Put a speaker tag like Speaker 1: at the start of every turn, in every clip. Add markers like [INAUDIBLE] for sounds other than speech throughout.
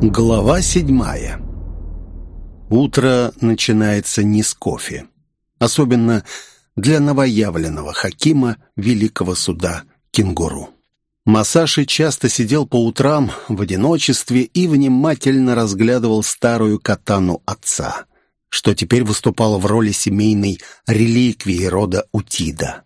Speaker 1: Глава седьмая Утро начинается не с кофе. Особенно для новоявленного хакима Великого суда Кенгуру. Масаши часто сидел по утрам в одиночестве и внимательно разглядывал старую катану отца, что теперь выступало в роли семейной реликвии рода Утида.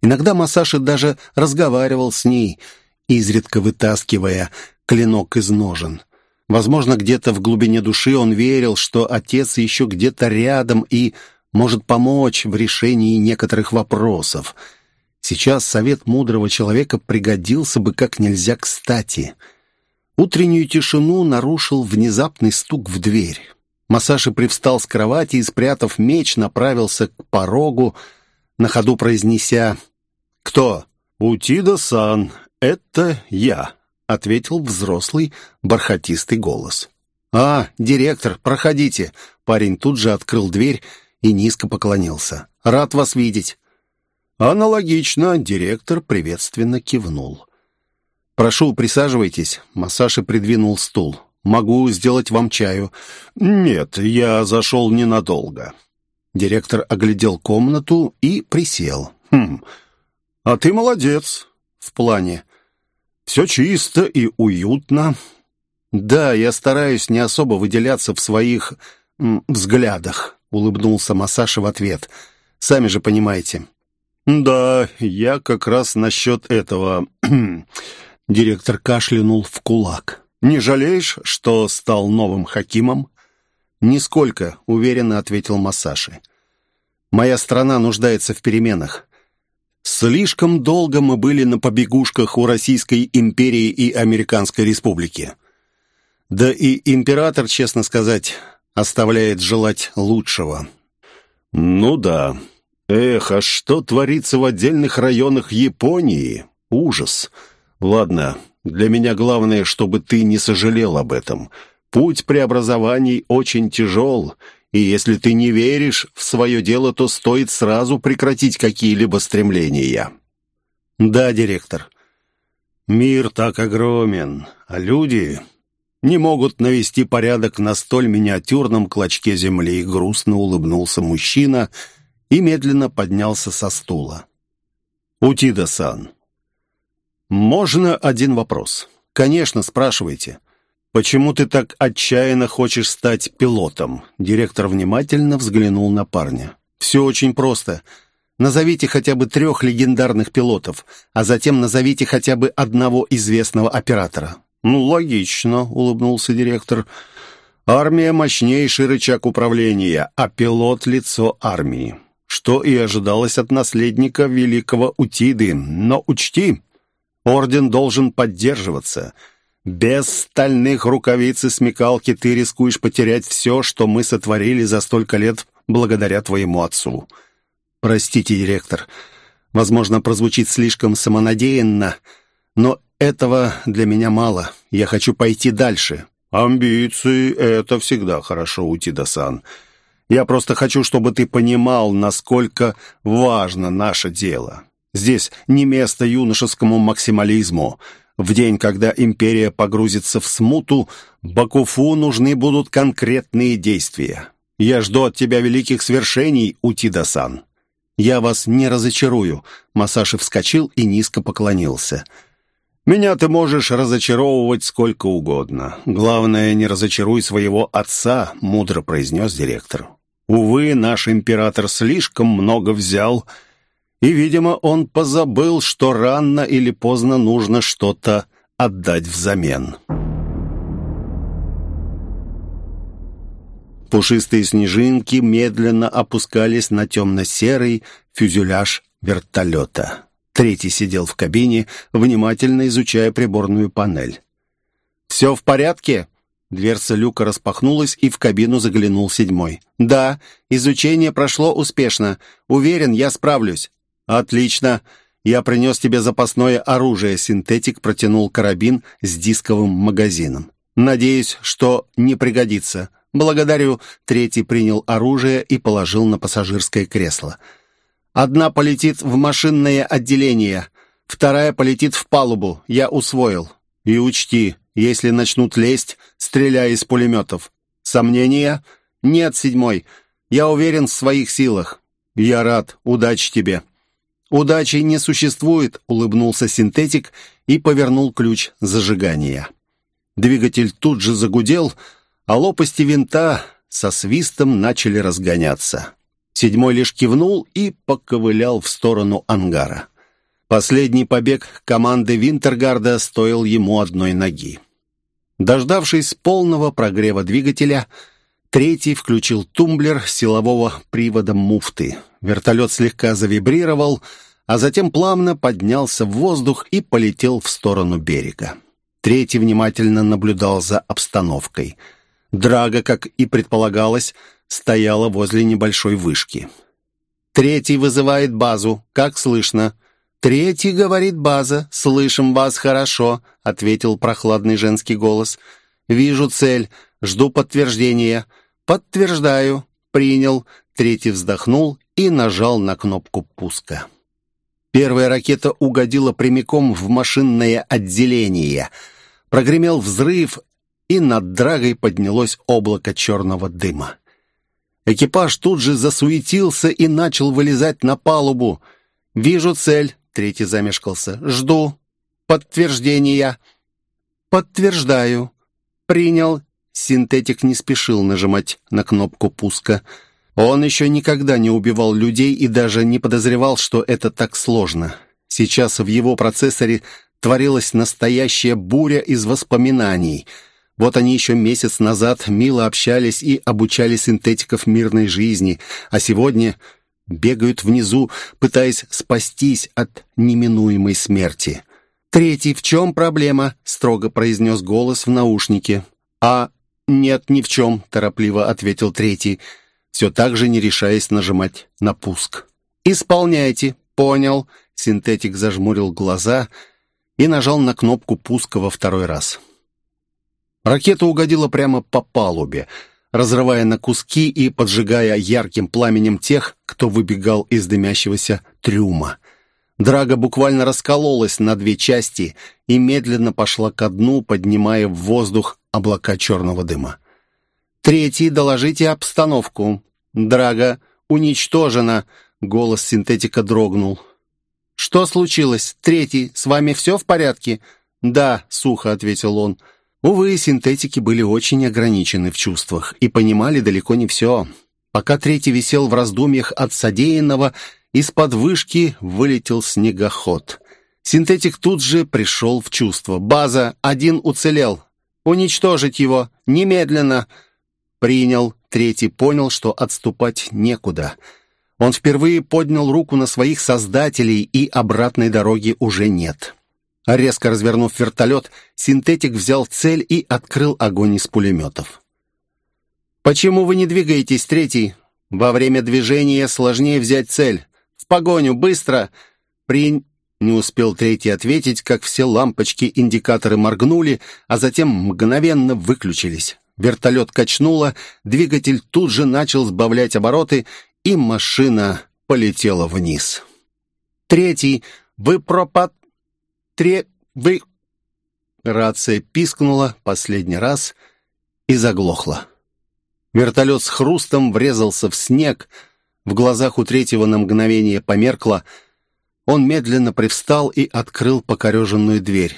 Speaker 1: Иногда Масаши даже разговаривал с ней, изредка вытаскивая клинок из ножен. Возможно, где-то в глубине души он верил, что отец еще где-то рядом и может помочь в решении некоторых вопросов – Сейчас совет мудрого человека пригодился бы как нельзя кстати. Утреннюю тишину нарушил внезапный стук в дверь. Масаши привстал с кровати и, спрятав меч, направился к порогу, на ходу произнеся «Кто?» «Утида-сан, это я», — ответил взрослый бархатистый голос. «А, директор, проходите». Парень тут же открыл дверь и низко поклонился. «Рад вас видеть». Аналогично директор приветственно кивнул. «Прошу, присаживайтесь». Массаши придвинул стул. «Могу сделать вам чаю». «Нет, я зашел ненадолго». Директор оглядел комнату и присел. «Хм, а ты молодец. В плане. Все чисто и уютно». «Да, я стараюсь не особо выделяться в своих м, взглядах», — улыбнулся Масаши в ответ. «Сами же понимаете, «Да, я как раз насчет этого...» [CLEARS THROAT] Директор кашлянул в кулак. «Не жалеешь, что стал новым Хакимом?» «Нисколько», — уверенно ответил Масаши. «Моя страна нуждается в переменах. Слишком долго мы были на побегушках у Российской империи и Американской республики. Да и император, честно сказать, оставляет желать лучшего». «Ну да», Эх, а что творится в отдельных районах Японии? Ужас. Ладно, для меня главное, чтобы ты не сожалел об этом. Путь преобразований очень тяжел, если ты не веришь в свое дело, то стоит сразу прекратить какие-либо стремления. Да, директор. Мир так огромен, а люди не могут навести порядок на столь миниатюрном клочке земли, грустно улыбнулся мужчина — и медленно поднялся со стула. «Утида-сан, можно один вопрос?» «Конечно, спрашивайте. Почему ты так отчаянно хочешь стать пилотом?» Директор внимательно взглянул на парня. «Все очень просто. Назовите хотя бы трех легендарных пилотов, а затем назовите хотя бы одного известного оператора». «Ну, логично», — улыбнулся директор. «Армия — мощнейший рычаг управления, а пилот — лицо армии что и ожидалось от наследника великого Утиды. Но учти, орден должен поддерживаться. Без стальных рукавиц и смекалки ты рискуешь потерять все, что мы сотворили за столько лет благодаря твоему отцу. Простите, директор, возможно, прозвучит слишком самонадеянно, но этого для меня мало. Я хочу пойти дальше. Амбиции — это всегда хорошо, Утида-сан. Я просто хочу, чтобы ты понимал, насколько важно наше дело. Здесь не место юношескому максимализму. В день, когда империя погрузится в смуту, Бакуфу нужны будут конкретные действия. Я жду от тебя великих свершений, Утида-сан. Я вас не разочарую. Масаши вскочил и низко поклонился. Меня ты можешь разочаровывать сколько угодно. Главное, не разочаруй своего отца, мудро произнес директор. Увы, наш император слишком много взял, и, видимо, он позабыл, что рано или поздно нужно что-то отдать взамен. Пушистые снежинки медленно опускались на темно-серый фюзеляж вертолета. Третий сидел в кабине, внимательно изучая приборную панель. «Все в порядке?» Дверца люка распахнулась, и в кабину заглянул седьмой. «Да, изучение прошло успешно. Уверен, я справлюсь». «Отлично. Я принес тебе запасное оружие». Синтетик протянул карабин с дисковым магазином. «Надеюсь, что не пригодится». «Благодарю». Третий принял оружие и положил на пассажирское кресло. «Одна полетит в машинное отделение, вторая полетит в палубу. Я усвоил. И учти, если начнут лезть, стреляя из пулеметов. Сомнения? Нет, седьмой. Я уверен в своих силах. Я рад. Удачи тебе. Удачи не существует, улыбнулся синтетик и повернул ключ зажигания. Двигатель тут же загудел, а лопасти винта со свистом начали разгоняться. Седьмой лишь кивнул и поковылял в сторону ангара. Последний побег команды Винтергарда стоил ему одной ноги. Дождавшись полного прогрева двигателя, третий включил тумблер силового привода муфты. Вертолет слегка завибрировал, а затем плавно поднялся в воздух и полетел в сторону берега. Третий внимательно наблюдал за обстановкой. Драга, как и предполагалось, стояла возле небольшой вышки. «Третий вызывает базу. Как слышно?» «Третий, — говорит база, — слышим вас хорошо», — ответил прохладный женский голос. «Вижу цель, жду подтверждения». «Подтверждаю». «Принял». Третий вздохнул и нажал на кнопку пуска. Первая ракета угодила прямиком в машинное отделение. Прогремел взрыв, и над драгой поднялось облако черного дыма. Экипаж тут же засуетился и начал вылезать на палубу. «Вижу цель», — третий замешкался. «Жду. Подтверждения». «Подтверждаю». «Принял». Синтетик не спешил нажимать на кнопку пуска. Он еще никогда не убивал людей и даже не подозревал, что это так сложно. Сейчас в его процессоре творилась настоящая буря из воспоминаний — вот они еще месяц назад мило общались и обучали синтетиков мирной жизни, а сегодня бегают внизу, пытаясь спастись от неминуемой смерти. «Третий, в чем проблема?» — строго произнес голос в наушнике. «А нет, ни в чем», — торопливо ответил третий, все так же не решаясь нажимать на пуск. «Исполняйте». «Понял». Синтетик зажмурил глаза и нажал на кнопку пуска во второй раз. Ракета угодила прямо по палубе, разрывая на куски и поджигая ярким пламенем тех, кто выбегал из дымящегося трюма. Драга буквально раскололась на две части и медленно пошла ко дну, поднимая в воздух облака черного дыма. «Третий, доложите обстановку. Драга уничтожена!» Голос синтетика дрогнул. «Что случилось? Третий, с вами все в порядке?» «Да», — сухо ответил он. Увы, синтетики были очень ограничены в чувствах и понимали далеко не все. Пока третий висел в раздумьях от содеянного, из-под вышки вылетел снегоход. Синтетик тут же пришел в чувство. «База, один уцелел. Уничтожить его. Немедленно!» Принял. Третий понял, что отступать некуда. Он впервые поднял руку на своих создателей, и обратной дороги уже нет. Резко развернув вертолет, синтетик взял цель и открыл огонь из пулеметов. «Почему вы не двигаетесь, третий? Во время движения сложнее взять цель. В погоню, быстро!» При... Не успел третий ответить, как все лампочки-индикаторы моргнули, а затем мгновенно выключились. Вертолет качнуло, двигатель тут же начал сбавлять обороты, и машина полетела вниз. «Третий, вы пропад...» тре... вы...» Рация пискнула последний раз и заглохла. Вертолет с хрустом врезался в снег, в глазах у третьего на мгновение померкло. Он медленно привстал и открыл покореженную дверь.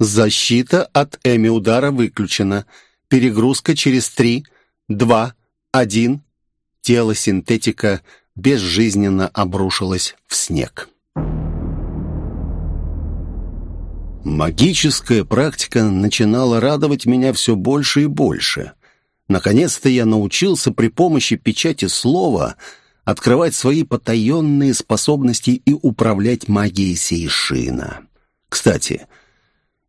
Speaker 1: «Защита от Эми-удара выключена. Перегрузка через три, два, один». Тело синтетика безжизненно обрушилось в снег. Магическая практика начинала радовать меня все больше и больше. Наконец-то я научился при помощи печати слова открывать свои потаенные способности и управлять магией Сейшина. Кстати,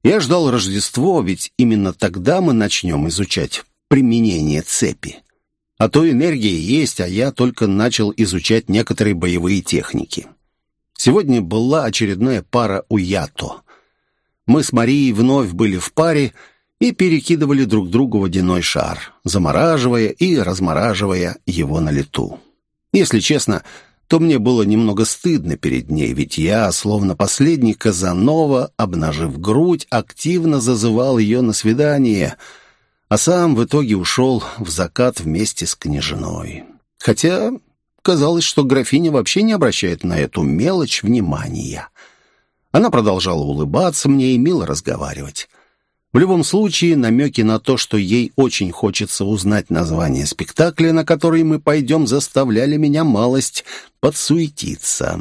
Speaker 1: я ждал Рождество, ведь именно тогда мы начнем изучать применение цепи. А то энергия есть, а я только начал изучать некоторые боевые техники. Сегодня была очередная пара у Ято. Мы с Марией вновь были в паре и перекидывали друг другу водяной шар, замораживая и размораживая его на лету. Если честно, то мне было немного стыдно перед ней, ведь я, словно последний Казанова, обнажив грудь, активно зазывал ее на свидание. а сам в итоге ушел в закат вместе с княжной. Хотя казалось, что графиня вообще не обращает на эту мелочь внимания. Она продолжала улыбаться мне и мило разговаривать. В любом случае, намеки на то, что ей очень хочется узнать название спектакля, на который мы пойдем, заставляли меня малость подсуетиться.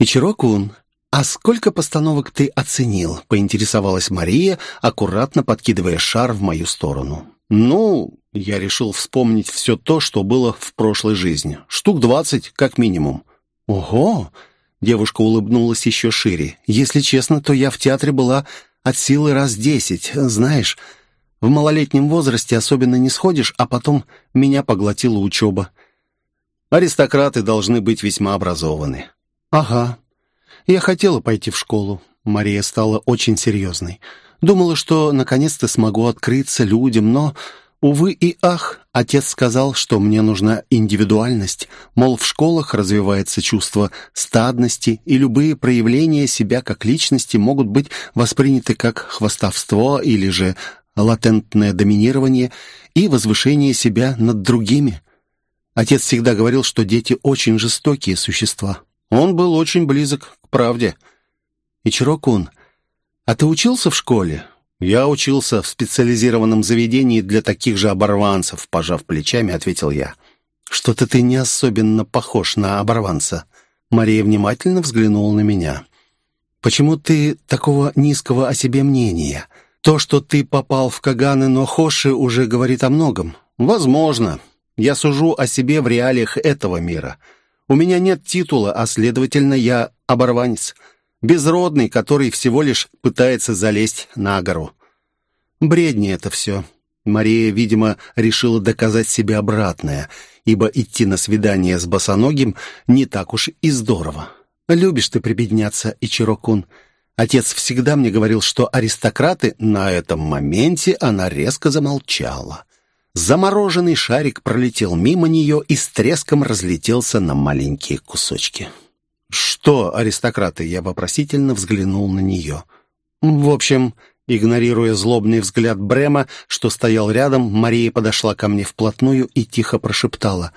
Speaker 1: «Ичирокун, а сколько постановок ты оценил?» — поинтересовалась Мария, аккуратно подкидывая шар в мою сторону. «Ну, я решил вспомнить все то, что было в прошлой жизни. Штук двадцать, как минимум». «Ого!» — девушка улыбнулась еще шире. «Если честно, то я в театре была от силы раз десять. Знаешь, в малолетнем возрасте особенно не сходишь, а потом меня поглотила учеба». «Аристократы должны быть весьма образованы». «Ага. Я хотела пойти в школу». Мария стала очень серьезной. Думала, что наконец-то смогу открыться людям, но, увы и ах, отец сказал, что мне нужна индивидуальность, мол, в школах развивается чувство стадности, и любые проявления себя как личности могут быть восприняты как хвастовство или же латентное доминирование и возвышение себя над другими. Отец всегда говорил, что дети очень жестокие существа. Он был очень близок к правде. Ичиро-кун, «А ты учился в школе?» «Я учился в специализированном заведении для таких же оборванцев», пожав плечами, ответил я. «Что-то ты не особенно похож на оборванца». Мария внимательно взглянула на меня. «Почему ты такого низкого о себе мнения? То, что ты попал в Каганы Нохоши, уже говорит о многом. Возможно. Я сужу о себе в реалиях этого мира. У меня нет титула, а, следовательно, я оборванец безродный, который всего лишь пытается залезть на гору. Бредни это все. Мария, видимо, решила доказать себе обратное, ибо идти на свидание с босоногим не так уж и здорово. «Любишь ты прибедняться, Ичирокун. Отец всегда мне говорил, что аристократы на этом моменте она резко замолчала. Замороженный шарик пролетел мимо нее и с треском разлетелся на маленькие кусочки. «Что, аристократы?» Я вопросительно взглянул на нее. «В общем...» Игнорируя злобный взгляд Брема, что стоял рядом, Мария подошла ко мне вплотную и тихо прошептала,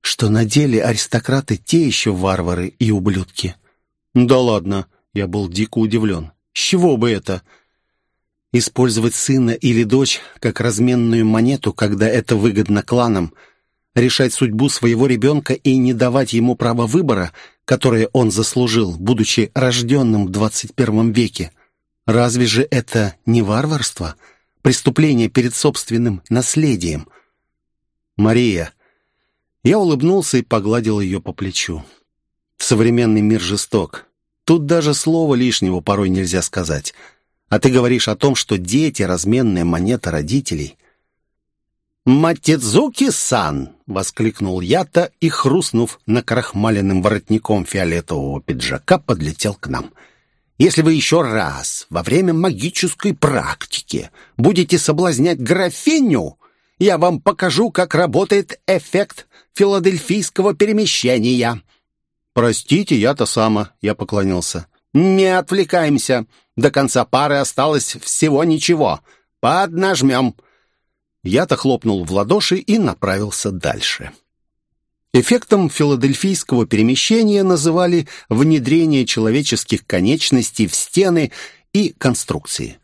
Speaker 1: что на деле аристократы те еще варвары и ублюдки. «Да ладно!» — я был дико удивлен. «С чего бы это?» Использовать сына или дочь как разменную монету, когда это выгодно кланам, решать судьбу своего ребенка и не давать ему права выбора — которое он заслужил, будучи рожденным в 21 веке. Разве же это не варварство? Преступление перед собственным наследием? Мария. Я улыбнулся и погладил ее по плечу. Современный мир жесток. Тут даже слова лишнего порой нельзя сказать. А ты говоришь о том, что дети — разменная монета родителей — «Матидзуки-сан!» — воскликнул Ята и, хрустнув накрахмаленным воротником фиолетового пиджака, подлетел к нам. «Если вы еще раз во время магической практики будете соблазнять графиню, я вам покажу, как работает эффект филадельфийского перемещения». «Простите, я-то сама», — я поклонился. «Не отвлекаемся. До конца пары осталось всего ничего. Поднажмем». Я-то хлопнул в ладоши и направился дальше. Эффектом филадельфийского перемещения называли внедрение человеческих конечностей в стены и конструкции.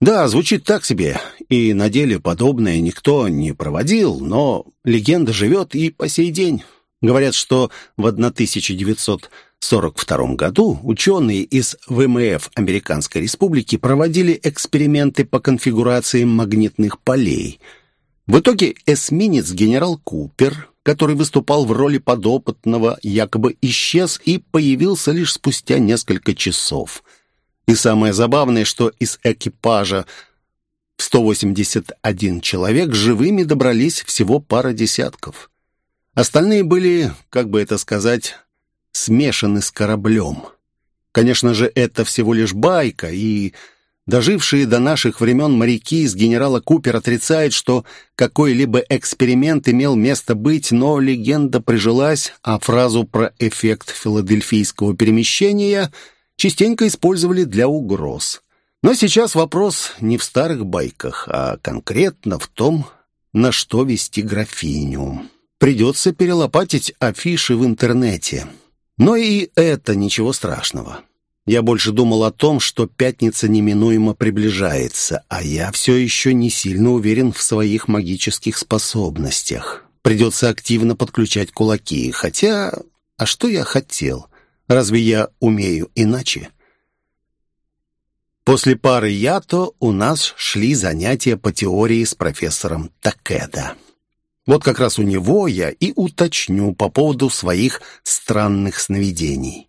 Speaker 1: Да, звучит так себе, и на деле подобное никто не проводил, но легенда живет и по сей день. Говорят, что в 1900 1942 году ученые из ВМФ Американской Республики проводили эксперименты по конфигурации магнитных полей. В итоге эсминец генерал Купер, который выступал в роли подопытного, якобы исчез и появился лишь спустя несколько часов. И самое забавное, что из экипажа 181 человек живыми добрались всего пара десятков. Остальные были, как бы это сказать, смешаны с кораблем. Конечно же, это всего лишь байка, и дожившие до наших времен моряки из генерала Купер отрицают, что какой-либо эксперимент имел место быть, но легенда прижилась, а фразу про эффект филадельфийского перемещения частенько использовали для угроз. Но сейчас вопрос не в старых байках, а конкретно в том, на что вести графиню. Придется перелопатить афиши в интернете. Но и это ничего страшного. Я больше думал о том, что пятница неминуемо приближается, а я все еще не сильно уверен в своих магических способностях. Придется активно подключать кулаки, хотя... А что я хотел? Разве я умею иначе? После пары ято у нас шли занятия по теории с профессором Такеда. Вот как раз у него я и уточню по поводу своих странных сновидений.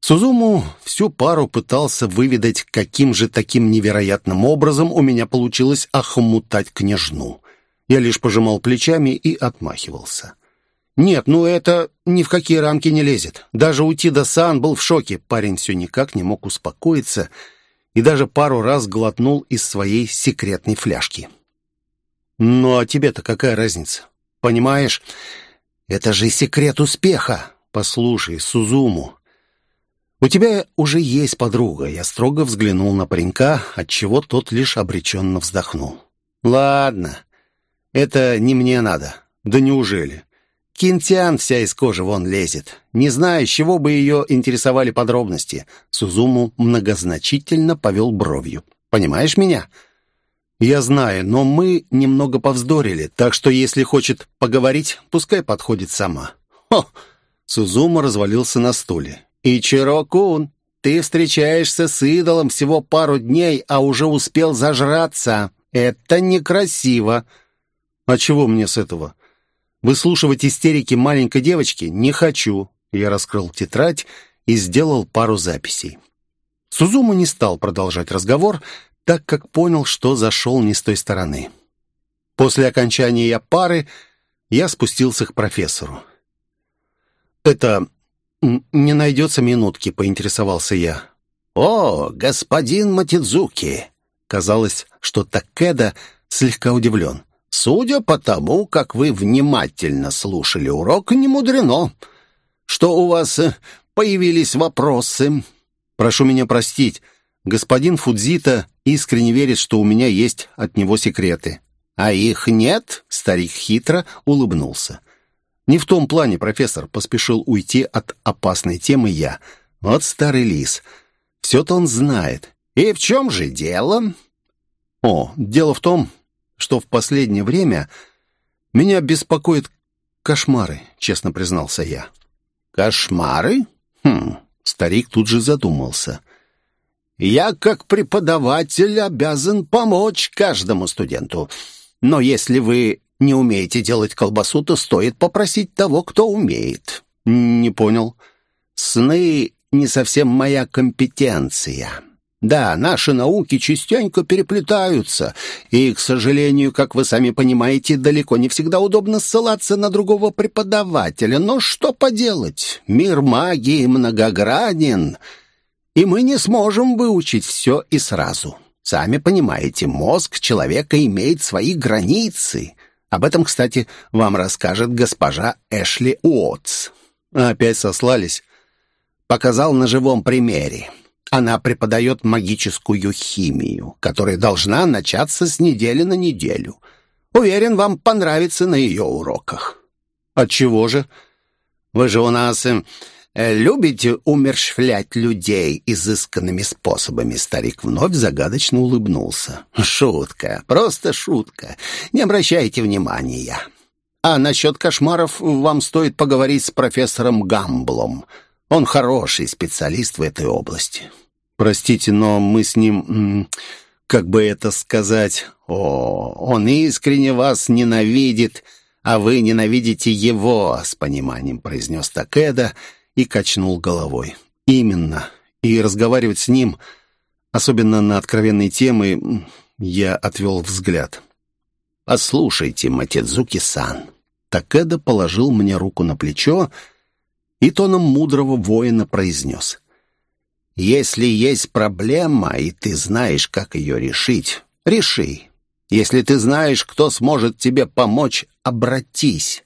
Speaker 1: Сузуму всю пару пытался выведать, каким же таким невероятным образом у меня получилось охмутать княжну. Я лишь пожимал плечами и отмахивался. «Нет, ну это ни в какие рамки не лезет. Даже Утида-сан был в шоке. Парень все никак не мог успокоиться и даже пару раз глотнул из своей секретной фляжки. «Ну а тебе-то какая разница? Понимаешь, это же секрет успеха. Послушай, Сузуму, у тебя уже есть подруга». Я строго взглянул на паренька, отчего тот лишь обреченно вздохнул. «Ладно, это не мне надо. Да неужели? Кинтян вся из кожи вон лезет. Не знаю, с чего бы ее интересовали подробности. Сузуму многозначительно повел бровью. Понимаешь меня? Я знаю, но мы немного повздорили, так что если хочет поговорить, пускай подходит сама. Хо! Сузуму развалился на стуле. Ичиро-кун, ты встречаешься с идолом всего пару дней, а уже успел зажраться. Это некрасиво. А чего мне с этого? Выслушивать истерики маленькой девочки не хочу. Я раскрыл тетрадь и сделал пару записей. Сузуму не стал продолжать разговор, так как понял, что зашел не с той стороны. После окончания пары я спустился к профессору. «Это не найдется минутки», — поинтересовался я. «О, господин Матидзуки!» Казалось, что Такеда слегка удивлен. Судя по тому, как вы внимательно слушали урок, не мудрено, что у вас э, появились вопросы. Прошу меня простить. Господин Фудзита искренне верит, что у меня есть от него секреты. А их нет, старик хитро улыбнулся. Не в том плане, профессор, поспешил уйти от опасной темы я. Вот старый лис. Все-то он знает. И в чем же дело? О, дело в том, что в последнее время меня беспокоят кошмары, честно признался я. Кошмары? Хм, старик тут же задумался. Я, как преподаватель, обязан помочь каждому студенту. Но если вы не умеете делать колбасу, то стоит попросить того, кто умеет. Не понял. Сны не совсем моя компетенция. Да, наши науки частенько переплетаются, и, к сожалению, как вы сами понимаете, далеко не всегда удобно ссылаться на другого преподавателя. Но что поделать? Мир магии многогранен, и мы не сможем выучить все и сразу. Сами понимаете, мозг человека имеет свои границы. Об этом, кстати, вам расскажет госпожа Эшли Уотс. Опять сослались. Показал на живом примере. Она преподает магическую химию, которая должна начаться с недели на неделю. Уверен, вам понравится на ее уроках. Отчего же? Вы же у нас э, любите умершвлять людей изысканными способами. Старик вновь загадочно улыбнулся. Шутка, просто шутка. Не обращайте внимания. А насчет кошмаров вам стоит поговорить с профессором Гамблом. Он хороший специалист в этой области. Простите, но мы с ним, как бы это сказать, о, он искренне вас ненавидит, а вы ненавидите его, с пониманием произнес Такеда и качнул головой. Именно. И разговаривать с ним, особенно на откровенные темы, я отвел взгляд. «Послушайте, Матидзуки-сан». Такеда положил мне руку на плечо и тоном мудрого воина произнес. «Если есть проблема, и ты знаешь, как ее решить, реши. Если ты знаешь, кто сможет тебе помочь, обратись.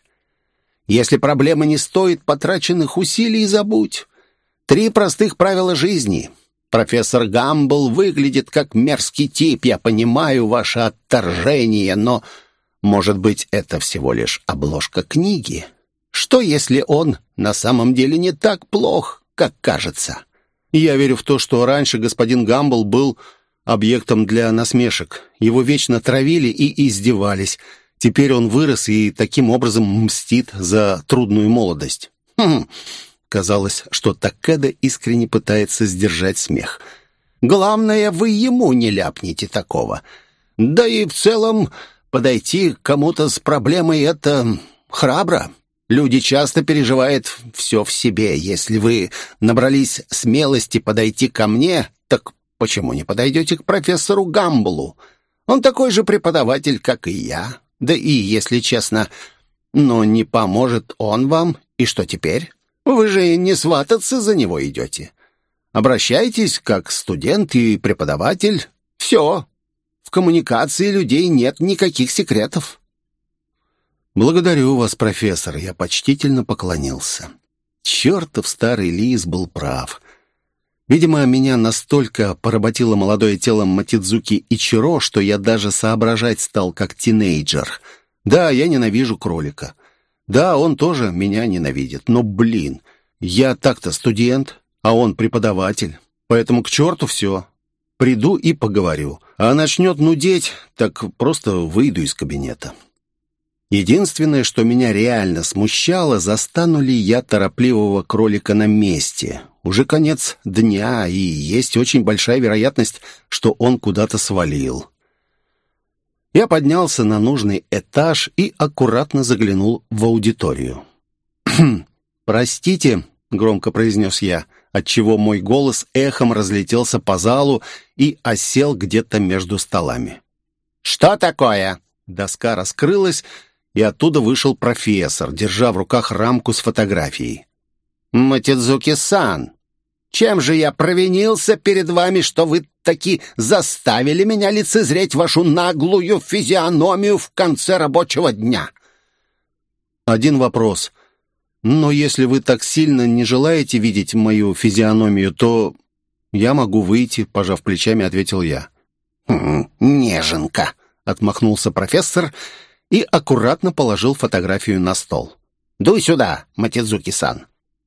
Speaker 1: Если проблема не стоит потраченных усилий, забудь. Три простых правила жизни. Профессор Гамбл выглядит как мерзкий тип. Я понимаю ваше отторжение, но, может быть, это всего лишь обложка книги? Что, если он на самом деле не так плох, как кажется? Я верю в то, что раньше господин Гамбл был объектом для насмешек. Его вечно травили и издевались. Теперь он вырос и таким образом мстит за трудную молодость. Хм, Казалось, что Такеда искренне пытается сдержать смех. «Главное, вы ему не ляпните такого. Да и в целом подойти к кому-то с проблемой — это храбро. Люди часто переживают все в себе. Если вы набрались смелости подойти ко мне, так почему не подойдете к профессору Гамблу? Он такой же преподаватель, как и я. Да и, если честно, но не поможет он вам, и что теперь?» Вы же не свататься за него идете. Обращайтесь как студент и преподаватель. Все. В коммуникации людей нет никаких секретов. Благодарю вас, профессор. Я почтительно поклонился. Чертов старый лис был прав. Видимо, меня настолько поработило молодое тело Матидзуки Ичиро, что я даже соображать стал как тинейджер. Да, я ненавижу кролика. Да, он тоже меня ненавидит, но, блин, я так-то студент, а он преподаватель, поэтому к черту все. Приду и поговорю, а начнет нудеть, так просто выйду из кабинета. Единственное, что меня реально смущало, застану ли я торопливого кролика на месте. Уже конец дня, и есть очень большая вероятность, что он куда-то свалил. Я поднялся на нужный этаж и аккуратно заглянул в аудиторию. [CLEARS THROAT] «Простите», — громко произнес я, отчего мой голос эхом разлетелся по залу и осел где-то между столами.
Speaker 2: «Что такое?»
Speaker 1: Доска раскрылась, и оттуда вышел профессор, держа в руках рамку с фотографией.
Speaker 2: «Матидзуки-сан, чем же я провинился перед вами, что вы таки заставили меня лицезреть вашу наглую физиономию в конце рабочего дня?»
Speaker 1: «Один вопрос. Но если вы так сильно не желаете видеть мою физиономию, то я могу выйти», — пожав плечами, ответил я.
Speaker 2: «Хм, «Неженка», — отмахнулся профессор и аккуратно положил фотографию на стол. «Дуй сюда, Матидзуки-сан.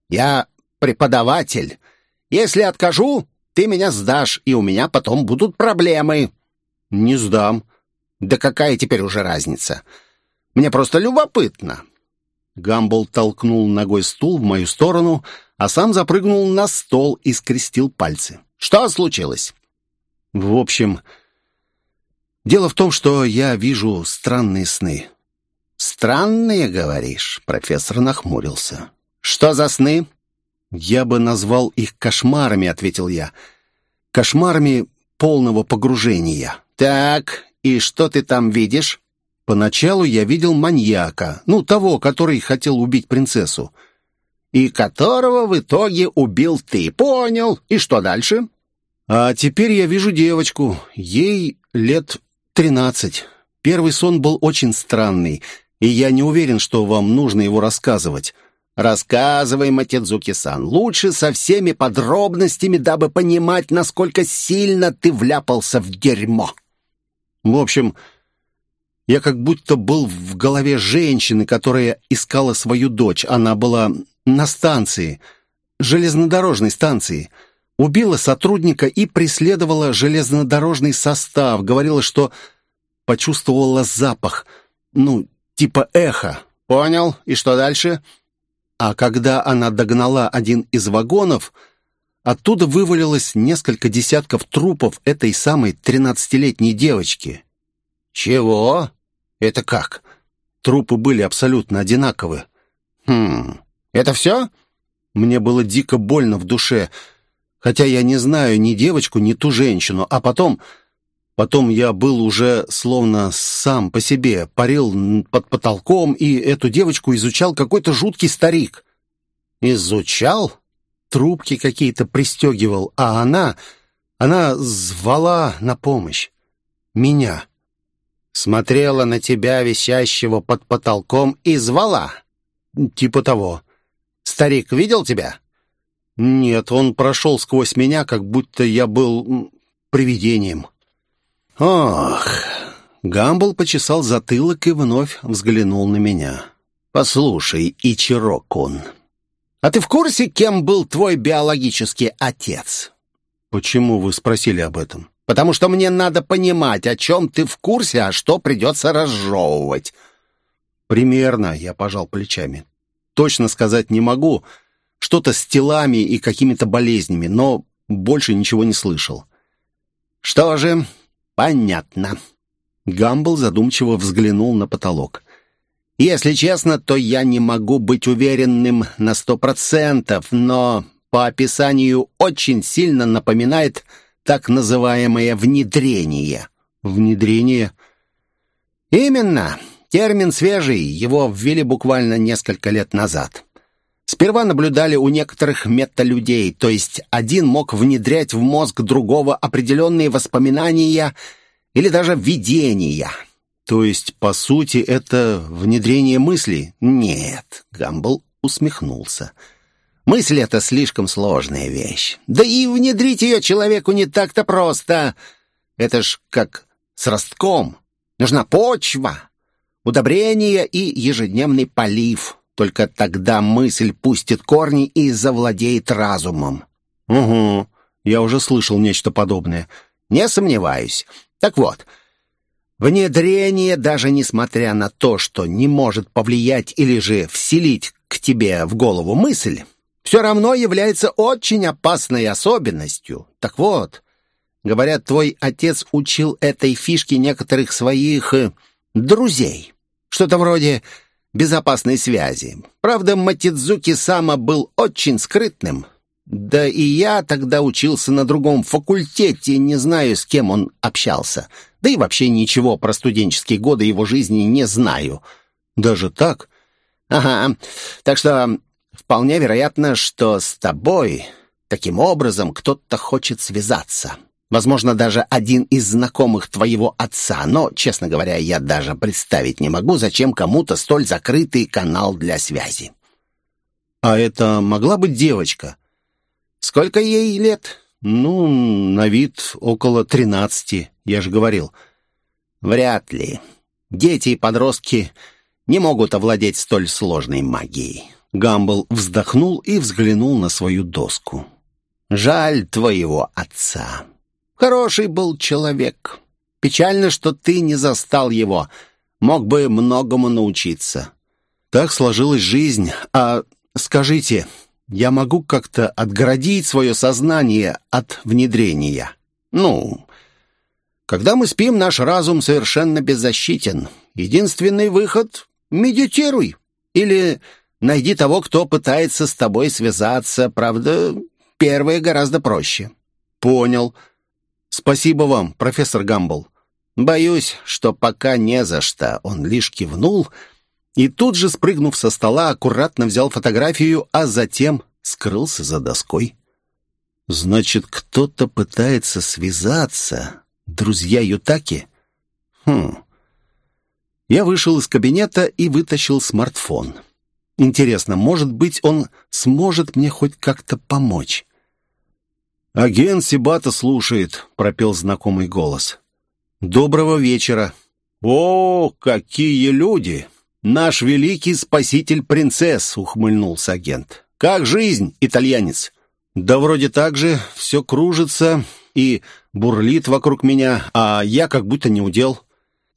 Speaker 2: Я преподаватель» Если откажу, ты меня сдашь, и у меня потом будут проблемы».
Speaker 1: «Не сдам».
Speaker 2: «Да какая теперь уже разница? Мне просто любопытно».
Speaker 1: Гамбл толкнул ногой стул в мою сторону, а сам запрыгнул на стол и скрестил пальцы.
Speaker 2: «Что случилось?»
Speaker 1: «В общем, дело в том, что я вижу странные сны».
Speaker 2: «Странные, говоришь?» — профессор нахмурился. «Что за сны?»
Speaker 1: «Я бы назвал их кошмарами», — ответил я. «Кошмарами полного погружения».
Speaker 2: «Так, и что ты там видишь?»
Speaker 1: «Поначалу я видел маньяка, ну, того, который хотел убить принцессу».
Speaker 2: «И которого в итоге убил ты, понял? И что дальше?»
Speaker 1: «А теперь я вижу девочку. Ей лет тринадцать. Первый сон был очень странный, и я не уверен, что вам нужно его рассказывать».
Speaker 2: Рассказывай, Матидзуки-сан, лучше со всеми подробностями, дабы понимать, насколько сильно ты вляпался в дерьмо.
Speaker 1: В общем, я как будто был в голове женщины, которая искала свою дочь. Она была на станции, железнодорожной станции. Убила сотрудника и преследовала железнодорожный состав. Говорила, что почувствовала запах, ну, типа эхо.
Speaker 2: Понял. И что дальше?
Speaker 1: — а когда она догнала один из вагонов, оттуда вывалилось несколько десятков трупов этой самой тринадцатилетней девочки.
Speaker 2: «Чего? Это как?»
Speaker 1: Трупы были абсолютно одинаковы.
Speaker 2: «Хм, это все?»
Speaker 1: Мне было дико больно в душе, хотя я не знаю ни девочку, ни ту женщину, а потом... Потом я был уже словно сам по себе, парил под потолком, и эту девочку изучал какой-то жуткий старик.
Speaker 2: Изучал?
Speaker 1: Трубки какие-то пристегивал, а она... Она звала на помощь. Меня.
Speaker 2: Смотрела на тебя, висящего под потолком, и звала?
Speaker 1: Типа того.
Speaker 2: Старик видел тебя?
Speaker 1: Нет, он прошел сквозь меня, как будто я был привидением. Ох, Гамбл почесал затылок и вновь взглянул на меня. «Послушай, Ичирокун, а ты в курсе, кем был твой биологический отец?» «Почему вы спросили об этом?» «Потому что мне надо понимать, о чем ты в курсе, а что придется разжевывать». «Примерно», — я пожал плечами. «Точно сказать не могу. Что-то с телами и какими-то болезнями, но больше ничего не слышал».
Speaker 2: «Что же, понятно».
Speaker 1: Гамбл задумчиво взглянул на потолок.
Speaker 2: «Если честно, то я не могу быть уверенным на сто процентов, но по описанию очень сильно напоминает так называемое внедрение».
Speaker 1: «Внедрение?»
Speaker 2: «Именно. Термин свежий, его ввели буквально несколько лет назад. Сперва наблюдали у некоторых металюдей, то есть один мог внедрять в мозг другого определенные воспоминания или даже видения.
Speaker 1: То есть, по сути, это внедрение мысли?
Speaker 2: Нет, Гамбл усмехнулся. Мысль — это слишком сложная вещь. Да и внедрить ее человеку не так-то просто. Это ж как с ростком. Нужна почва, удобрение и ежедневный полив. Только тогда мысль пустит корни и завладеет разумом.
Speaker 1: Угу, я уже слышал нечто подобное.
Speaker 2: Не сомневаюсь. Так вот, внедрение, даже несмотря на то, что не может повлиять или же вселить к тебе в голову мысль, все равно является очень опасной особенностью. Так вот, говорят, твой отец учил этой фишке некоторых своих э, друзей. Что-то вроде безопасной связи. Правда, Матидзуки Сама был очень скрытным. Да и я тогда учился на другом факультете, не знаю, с кем он общался. Да и вообще ничего про студенческие годы его жизни не знаю.
Speaker 1: Даже так?
Speaker 2: Ага. Так что вполне вероятно, что с тобой таким образом кто-то хочет связаться. Возможно, даже один из знакомых твоего отца, но, честно говоря, я даже представить не могу, зачем кому-то столь закрытый канал для связи.
Speaker 1: А это могла быть девочка?
Speaker 2: Сколько ей лет?
Speaker 1: Ну, на вид около тринадцати, я же говорил.
Speaker 2: Вряд ли. Дети и подростки не могут овладеть столь сложной магией.
Speaker 1: Гамбл вздохнул и взглянул на свою доску.
Speaker 2: «Жаль твоего отца. Хороший был человек. Печально, что ты не застал его. Мог бы многому научиться.
Speaker 1: Так сложилась жизнь. А скажите, я могу как-то отгородить свое сознание от внедрения?
Speaker 2: Ну, когда мы спим, наш разум совершенно беззащитен. Единственный выход — медитируй. Или найди того, кто пытается с тобой связаться. Правда, первое гораздо проще.
Speaker 1: Понял. «Спасибо вам, профессор Гамбл».
Speaker 2: «Боюсь, что пока не за что». Он лишь кивнул и тут же, спрыгнув со стола, аккуратно взял фотографию, а затем скрылся за доской.
Speaker 1: «Значит, кто-то пытается связаться? Друзья Ютаки?» «Хм...» Я вышел из кабинета и вытащил смартфон. Интересно, может быть, он сможет мне хоть как-то помочь? «Агент Сибата слушает», — пропел знакомый голос. «Доброго вечера». «О, какие люди! Наш великий спаситель принцесс», — ухмыльнулся агент. «Как жизнь, итальянец?» «Да вроде так же, все кружится и бурлит вокруг меня, а я как будто не удел».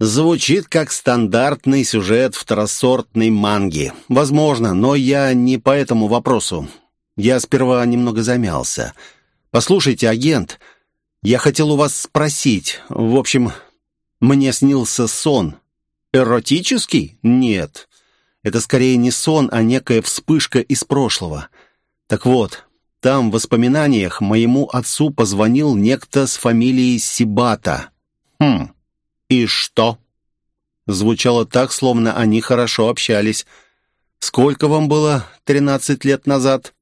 Speaker 1: Звучит как стандартный сюжет второсортной манги. Возможно, но я не по этому вопросу. Я сперва немного замялся — «Послушайте, агент, я хотел у вас спросить. В общем, мне снился сон. Эротический? Нет. Это скорее не сон, а некая вспышка из прошлого. Так вот, там в воспоминаниях моему отцу позвонил некто с фамилией Сибата. Хм, и что?» Звучало так, словно они хорошо общались. «Сколько вам было тринадцать лет назад?»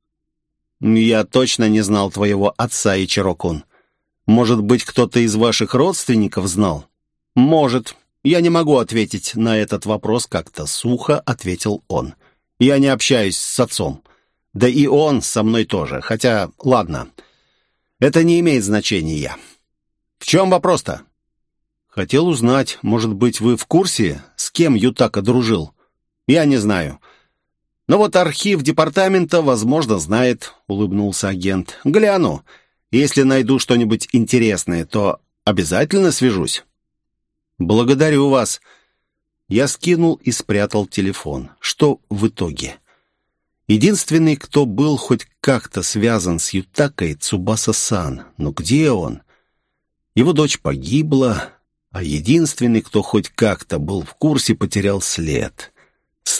Speaker 1: «Я точно не знал твоего отца, Ичирокун. Может быть, кто-то из ваших родственников знал?» «Может. Я не могу ответить на этот вопрос как-то сухо», — ответил он. «Я не общаюсь с отцом. Да и он со мной тоже. Хотя, ладно, это не имеет значения. В чем вопрос-то? Хотел узнать, может быть, вы в курсе, с кем Ютака дружил? Я не знаю. Но вот архив департамента, возможно, знает, улыбнулся агент. Гляну. Если найду что-нибудь интересное, то обязательно свяжусь. Благодарю вас. Я скинул и спрятал телефон. Что в итоге? Единственный, кто был хоть как-то связан с Ютакой, Цубаса-сан. Но где он? Его дочь погибла, а единственный, кто хоть как-то был в курсе, потерял след.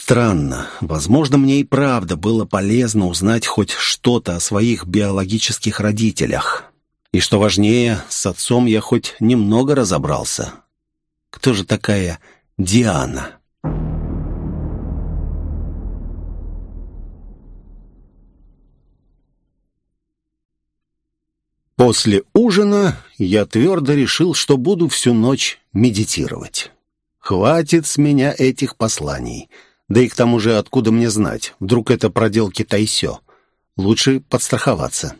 Speaker 1: Странно. Возможно, мне и правда было полезно узнать хоть что-то о своих биологических родителях. И что важнее, с отцом я хоть немного разобрался. Кто же такая Диана? После ужина я твердо решил, что буду всю ночь медитировать. Хватит с меня этих посланий. Да и к тому же, откуда мне знать? Вдруг это проделки Тайсё? Лучше подстраховаться.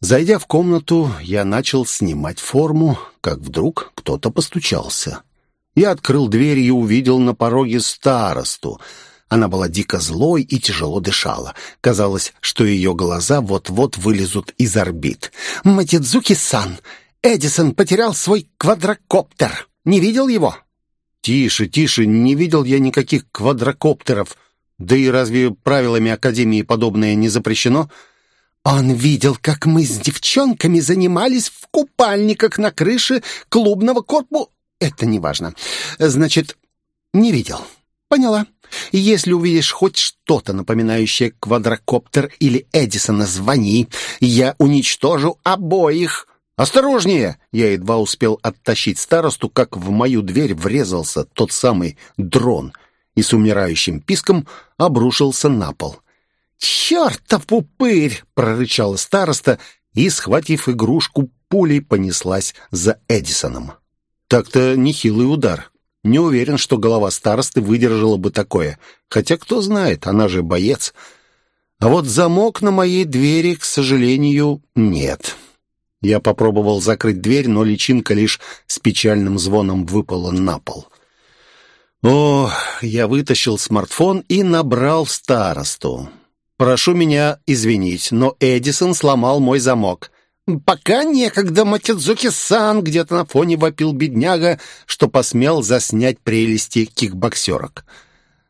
Speaker 1: Зайдя в комнату, я начал снимать форму, как вдруг кто-то постучался. Я открыл дверь и увидел на пороге старосту — она была дико злой и тяжело дышала. Казалось, что ее глаза вот-вот вылезут из орбит. «Матидзуки-сан! Эдисон потерял свой квадрокоптер! Не видел его?»
Speaker 2: «Тише, тише, не видел я никаких квадрокоптеров. Да и разве правилами Академии подобное не запрещено?»
Speaker 3: «Он видел, как мы с девчонками занимались в купальниках на крыше клубного корпуса. Это неважно. Значит, не видел. Поняла. Если увидишь хоть что-то, напоминающее квадрокоптер или Эдисона, звони. Я уничтожу обоих.
Speaker 2: «Осторожнее!» Я едва успел оттащить старосту, как в мою дверь врезался тот самый дрон и с умирающим писком обрушился на пол.
Speaker 3: «Чертов упырь!» — прорычала староста и, схватив игрушку, пулей понеслась за Эдисоном.
Speaker 2: Так-то нехилый удар. Не уверен, что голова старосты выдержала бы такое. Хотя, кто знает, она же боец. А вот замок на моей двери, к сожалению, нет. Я попробовал закрыть дверь, но личинка лишь с печальным звоном выпала на пол. О, я вытащил смартфон и набрал старосту. «Прошу меня извинить, но Эдисон сломал мой замок.
Speaker 3: «Пока некогда, Матидзуки-сан!» Где-то на фоне вопил бедняга, что посмел заснять прелести кикбоксерок.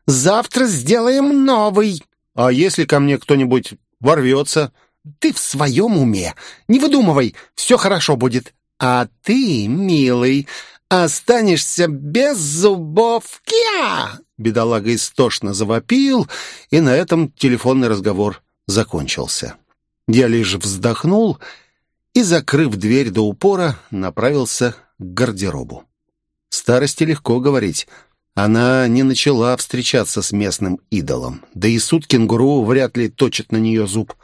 Speaker 3: «Завтра сделаем новый!»
Speaker 2: «А если ко мне кто-нибудь ворвется?»
Speaker 3: «Ты в своем уме! Не выдумывай, все хорошо будет!» «А ты, милый, останешься без зубов!» Кя!
Speaker 2: Бедолага истошно завопил, и на этом телефонный разговор закончился. Я лишь вздохнул и, закрыв дверь до упора, направился к гардеробу. Старости легко говорить. Она не начала встречаться с местным идолом, да и суд кенгуру вряд ли точит на нее зуб.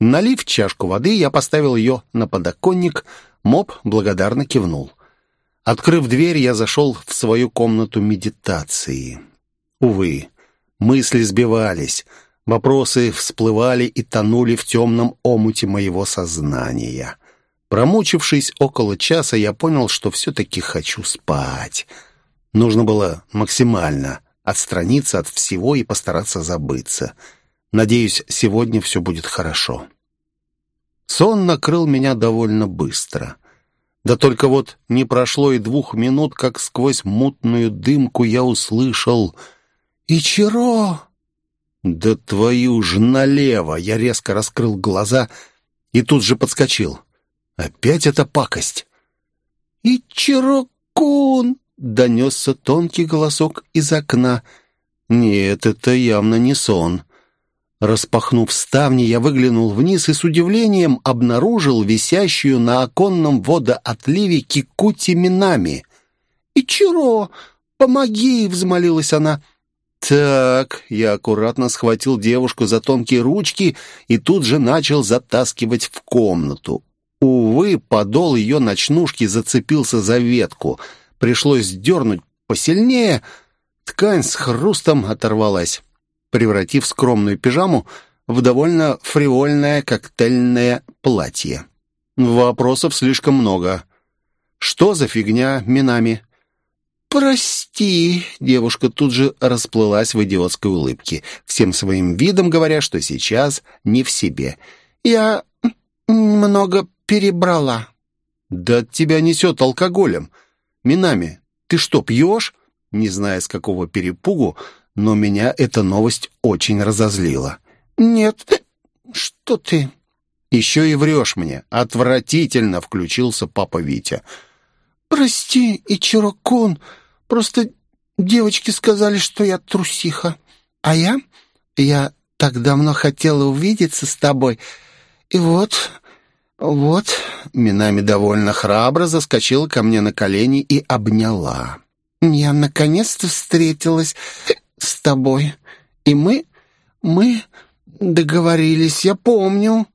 Speaker 2: Налив чашку воды, я поставил ее на подоконник, моб благодарно кивнул. Открыв дверь, я зашел в свою комнату медитации. Увы, мысли сбивались — Вопросы всплывали и тонули в темном омуте моего сознания. Промучившись около часа, я понял, что все-таки хочу спать. Нужно было максимально отстраниться от всего и постараться забыться. Надеюсь, сегодня все будет хорошо. Сон накрыл меня довольно быстро. Да только вот не прошло и двух минут, как сквозь мутную дымку я услышал «Ичиро!» «Да твою ж налево!» Я резко раскрыл глаза и тут же подскочил. «Опять эта пакость!»
Speaker 3: «Ичиро-кун!» — донесся тонкий голосок из окна.
Speaker 2: «Нет, это явно не сон». Распахнув ставни, я выглянул вниз и с удивлением обнаружил висящую на оконном водоотливе Кикути Минами.
Speaker 3: «Ичиро, помоги!» — взмолилась она.
Speaker 2: «Так...» — я аккуратно схватил девушку за тонкие ручки и тут же начал затаскивать в комнату. Увы, подол ее ночнушки зацепился за ветку. Пришлось дернуть посильнее. Ткань с хрустом оторвалась. Превратив скромную пижаму
Speaker 1: в довольно фривольное коктейльное платье. Вопросов слишком много. Что за фигня, Минами?
Speaker 3: «Прости», — девушка тут же расплылась в идиотской улыбке, всем своим видом говоря, что сейчас не в себе. «Я много перебрала».
Speaker 1: «Да от тебя несет алкоголем. Минами, ты что, пьешь?» Не зная, с какого перепугу, но меня эта новость очень разозлила.
Speaker 3: «Нет, что ты?»
Speaker 1: «Еще и врешь мне. Отвратительно!» — включился папа Витя.
Speaker 3: «Прости, Ичирокун, просто девочки сказали, что я трусиха. А я? Я так давно хотела увидеться с тобой. И вот, вот...» Минами довольно храбро заскочила ко мне на колени и обняла. «Я наконец-то встретилась с тобой, и мы... мы договорились, я помню».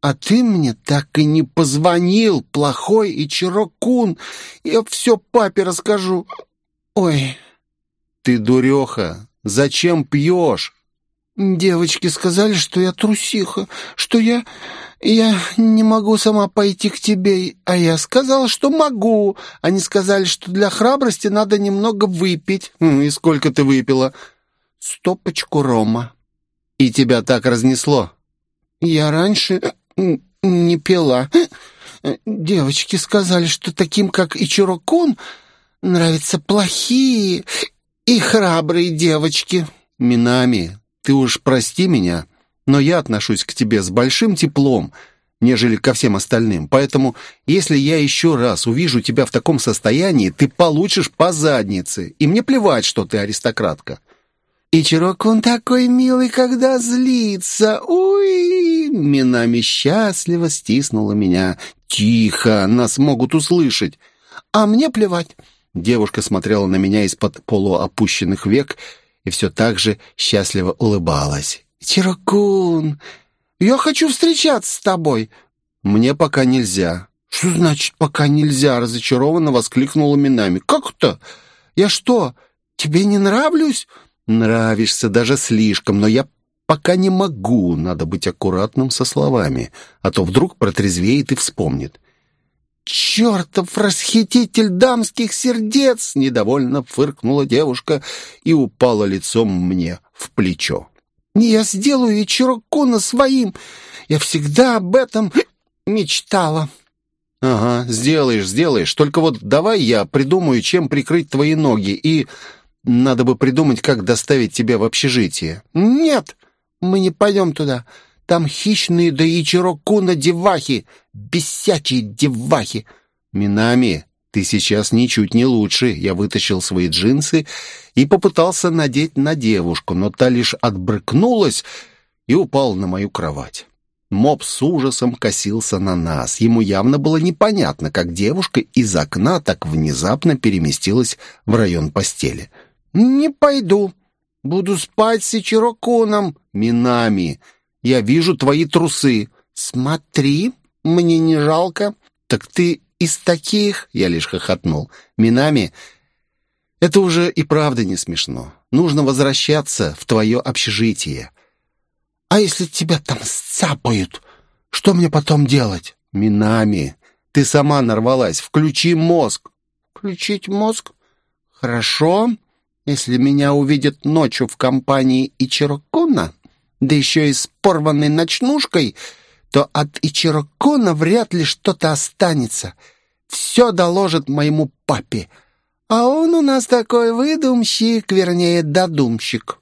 Speaker 3: А ты мне так и не позвонил, плохой и Чирокун. Я все папе расскажу. Ой.
Speaker 1: Ты дуреха. Зачем пьешь?
Speaker 3: Девочки сказали, что я трусиха, что я... Я не могу сама пойти к тебе, а я сказала, что могу. Они сказали, что для храбрости надо немного выпить.
Speaker 1: И сколько ты выпила?
Speaker 3: Стопочку рома.
Speaker 1: И тебя так разнесло?
Speaker 3: Я раньше не пила. Девочки сказали, что таким, как Ичирокун, нравятся плохие и храбрые девочки.
Speaker 1: Минами, ты уж прости меня, но я отношусь к тебе с большим теплом, нежели ко всем остальным. Поэтому, если я еще раз увижу тебя в таком состоянии, ты получишь по заднице. И мне плевать, что ты аристократка.
Speaker 3: И Чирокун такой милый, когда злится. Уй! Минами счастливо стиснула меня. Тихо, нас могут услышать. А мне плевать.
Speaker 1: Девушка смотрела на меня из-под полуопущенных век и все так же счастливо улыбалась.
Speaker 3: «Чирокун, я хочу встречаться с тобой».
Speaker 1: «Мне пока нельзя».
Speaker 3: «Что значит «пока нельзя»?» — разочарованно воскликнула Минами. «Как то? Я что, тебе не нравлюсь?»
Speaker 1: Нравишься даже слишком, но я пока не могу. Надо быть аккуратным со словами, а то вдруг протрезвеет и вспомнит.
Speaker 3: «Чертов расхититель дамских сердец!» — недовольно фыркнула девушка и упала лицом мне в плечо. «Я сделаю Ичирокуна своим! Я всегда об этом мечтала!»
Speaker 1: «Ага, сделаешь, сделаешь. Только вот давай я придумаю, чем прикрыть твои ноги, и надо бы придумать, как доставить тебя в общежитие».
Speaker 3: «Нет, мы не пойдем туда. Там хищные да ичирокуна девахи, бесячие девахи».
Speaker 1: «Минами, ты сейчас ничуть не лучше». Я вытащил свои джинсы и попытался надеть на девушку, но та лишь отбрыкнулась и упала на мою кровать. Моб с ужасом косился на нас. Ему явно было непонятно, как девушка из окна так внезапно переместилась в район постели.
Speaker 3: «Не пойду. Буду спать с Ичирокуном».
Speaker 1: «Минами, я вижу твои трусы».
Speaker 3: «Смотри, мне не жалко».
Speaker 1: «Так ты из таких?» — я лишь хохотнул. «Минами, это уже и правда не смешно. Нужно возвращаться в твое общежитие».
Speaker 3: «А если тебя там сцапают, что мне потом делать?»
Speaker 1: «Минами, ты сама нарвалась. Включи мозг».
Speaker 3: «Включить мозг? Хорошо. Если меня увидят ночью в компании Ичирокона, да еще и с порванной ночнушкой, то от Ичирокона вряд ли что-то останется. Все доложит моему папе. А он у нас такой выдумщик, вернее, додумщик.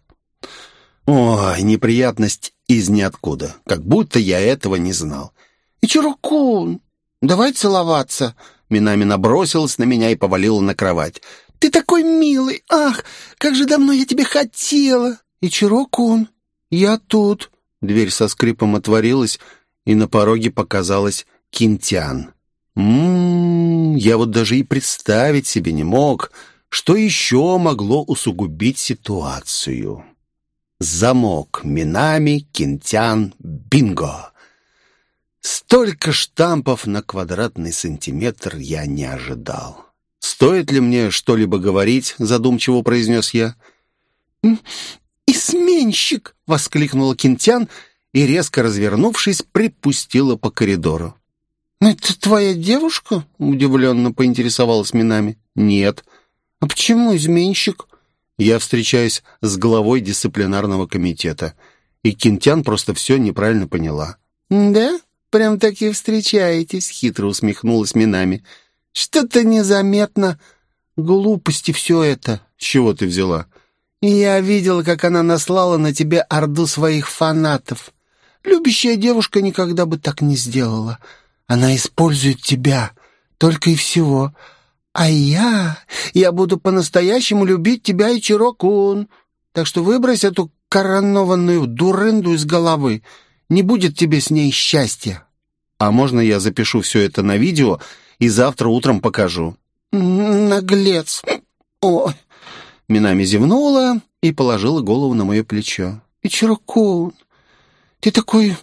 Speaker 1: Ой, неприятность из ниоткуда. Как будто я этого не знал.
Speaker 3: Ичирокун, давай целоваться.
Speaker 1: Минами набросилась на меня и повалила на кровать.
Speaker 3: Ты такой милый! Ах, как же давно я тебе хотела!» «И Чирокун, я тут!»
Speaker 1: Дверь со скрипом отворилась, и на пороге показалась Кинтян. «М-м-м, я вот даже и представить себе не мог, что еще могло усугубить ситуацию. Замок, Минами, Кинтян, бинго!» Столько штампов на квадратный сантиметр я не ожидал. «Стоит ли мне что-либо говорить?» — задумчиво произнес я.
Speaker 3: «Изменщик!» — воскликнула Кентян
Speaker 1: и, резко развернувшись, припустила по коридору.
Speaker 3: «Это твоя девушка?» — удивленно поинтересовалась Минами.
Speaker 1: «Нет».
Speaker 3: «А почему изменщик?»
Speaker 1: Я встречаюсь с главой дисциплинарного комитета, и Кинтян просто все неправильно поняла.
Speaker 3: «Да? Прям таки встречаетесь?» — хитро усмехнулась Минами. «Что-то незаметно. Глупости все это».
Speaker 1: «С чего ты взяла?»
Speaker 3: «Я видела, как она наслала на тебя орду своих фанатов. Любящая девушка никогда бы так не сделала. Она использует тебя, только и всего. А я... Я буду по-настоящему любить тебя и Чирокун. Так что выбрось эту коронованную дурынду из головы. Не будет тебе с ней счастья».
Speaker 1: «А можно я запишу все это на видео и завтра утром покажу?»
Speaker 3: «Наглец! О!»
Speaker 1: Минами зевнула и положила голову на мое плечо.
Speaker 3: «Ичирокун, ты такой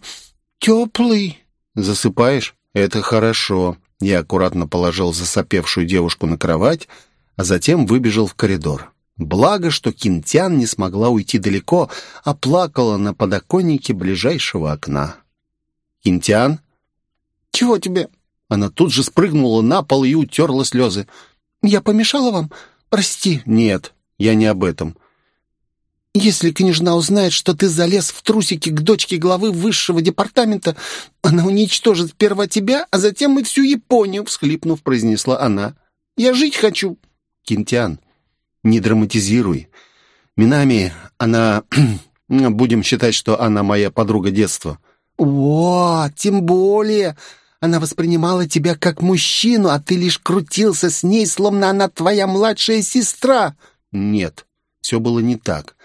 Speaker 3: теплый!»
Speaker 1: «Засыпаешь? Это хорошо». Я аккуратно положил засопевшую девушку на кровать, а затем выбежал в коридор. Благо, что Кинтян не смогла уйти далеко, а плакала на подоконнике ближайшего окна. «Кинтян?»
Speaker 3: «Чего тебе?»
Speaker 1: Она тут же спрыгнула на пол и утерла слезы.
Speaker 3: «Я помешала вам? Прости».
Speaker 1: «Нет, я не об этом.
Speaker 3: Если княжна узнает, что ты залез в трусики к дочке главы высшего департамента, она уничтожит сперва тебя, а затем и всю Японию», — всхлипнув, произнесла она. «Я жить хочу».
Speaker 1: «Кинтян, не драматизируй. Минами, она... [CLEARS THROAT] Будем считать, что она моя подруга детства».
Speaker 3: «О, тем более...» Она воспринимала тебя как мужчину, а ты лишь крутился с ней, словно она твоя младшая сестра.
Speaker 1: Нет, все было не так.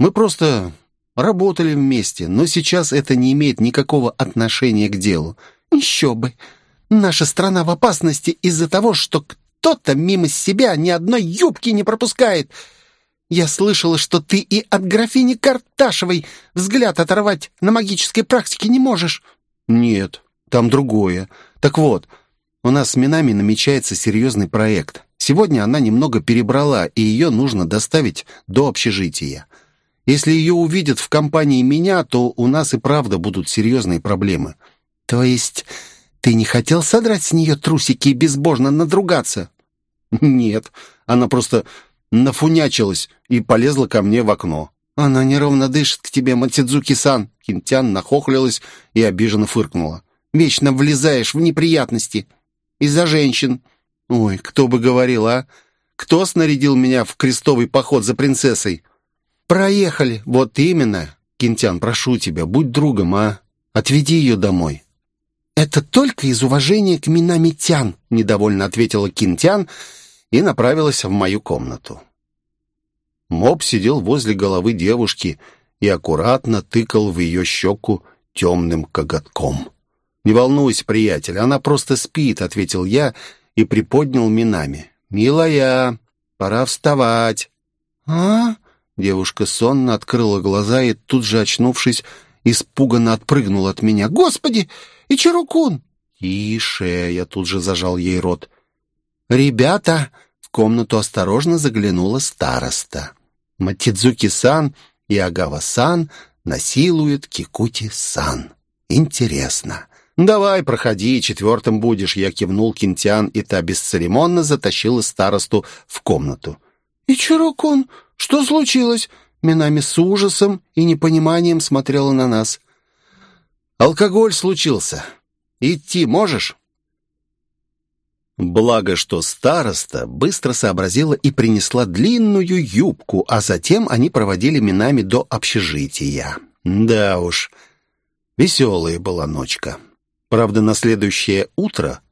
Speaker 1: Мы просто работали вместе, но сейчас это не имеет никакого отношения к делу.
Speaker 3: Еще бы. Наша страна в опасности из-за того, что кто-то мимо себя ни одной юбки не пропускает. Я слышала, что ты и от графини Карташевой взгляд оторвать на магической практике не можешь.
Speaker 1: Нет, там другое. Так вот, у нас с Минами намечается серьезный проект. Сегодня она немного перебрала, и ее нужно доставить до общежития. Если ее увидят в компании меня, то у нас и правда будут серьезные проблемы».
Speaker 3: «То есть ты не хотел содрать с нее трусики и безбожно надругаться?»
Speaker 1: «Нет, она просто нафунячилась и полезла ко мне в окно».
Speaker 3: «Она неровно дышит к тебе, Матидзуки-сан!»
Speaker 1: Кинтян нахохлилась и обиженно фыркнула.
Speaker 3: «Вечно влезаешь в неприятности. Из-за женщин».
Speaker 1: «Ой, кто бы говорил, а? Кто снарядил меня в крестовый поход за принцессой?»
Speaker 3: «Проехали!»
Speaker 1: «Вот именно! Кинтян, прошу тебя, будь другом, а? Отведи ее домой!»
Speaker 3: «Это только из уважения к Минамитян», — недовольно ответила Кинтян и направилась в мою комнату.
Speaker 1: Моб сидел возле головы девушки и аккуратно тыкал в ее щеку темным коготком. «Не волнуйся, приятель, она просто спит», — ответил я и приподнял Минами. «Милая, пора вставать».
Speaker 3: «А?»
Speaker 1: Девушка сонно открыла глаза и, тут же очнувшись, испуганно отпрыгнула от меня.
Speaker 3: «Господи! Ичирокун!»
Speaker 1: «Тише!» — я тут же зажал ей рот.
Speaker 3: «Ребята!» — в комнату осторожно заглянула староста. Матидзуки-сан и Агава-сан насилуют Кикути-сан. Интересно.
Speaker 1: «Давай, проходи, четвертым будешь», — я кивнул Кинтян, и та бесцеремонно затащила старосту в комнату.
Speaker 3: «Ичирокун, что случилось?» Минами с ужасом и непониманием смотрела на нас.
Speaker 1: «Алкоголь случился. Идти можешь?» Благо, что староста быстро сообразила и принесла длинную юбку, а затем они проводили Минами до общежития. Да уж, веселая была ночка. Правда, на следующее утро